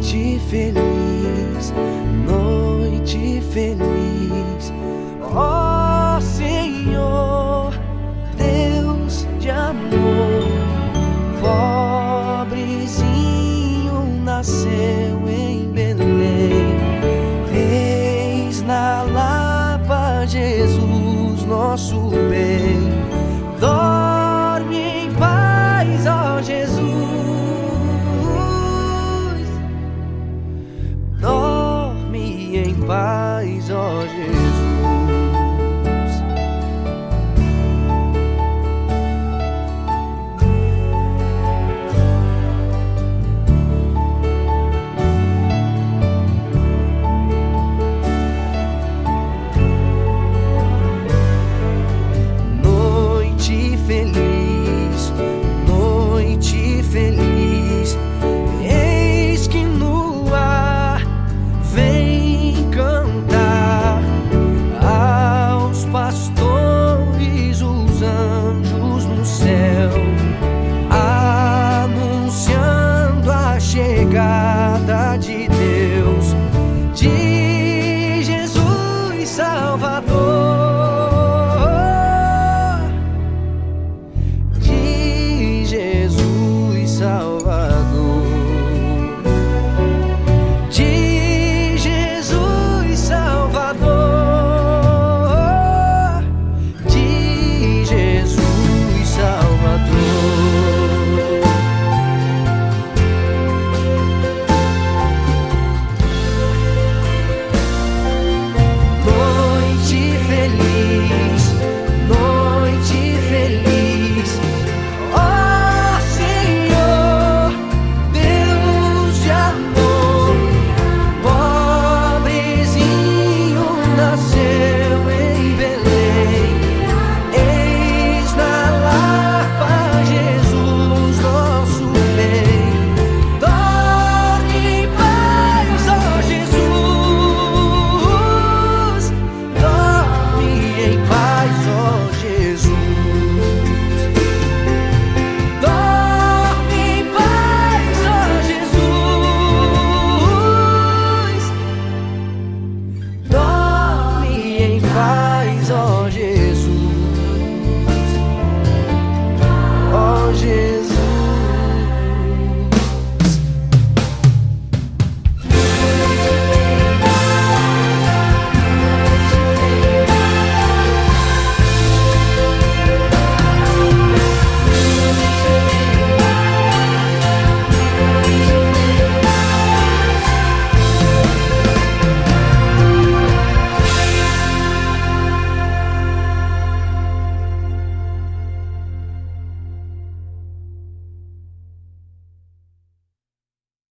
Noite feliz, noite feliz. Oh Senhor, Deus de amor, pobrezinho nasceu em Belém. Eis na Lapa Jesus, nosso bem. Paz, ó Jesus. Salvador.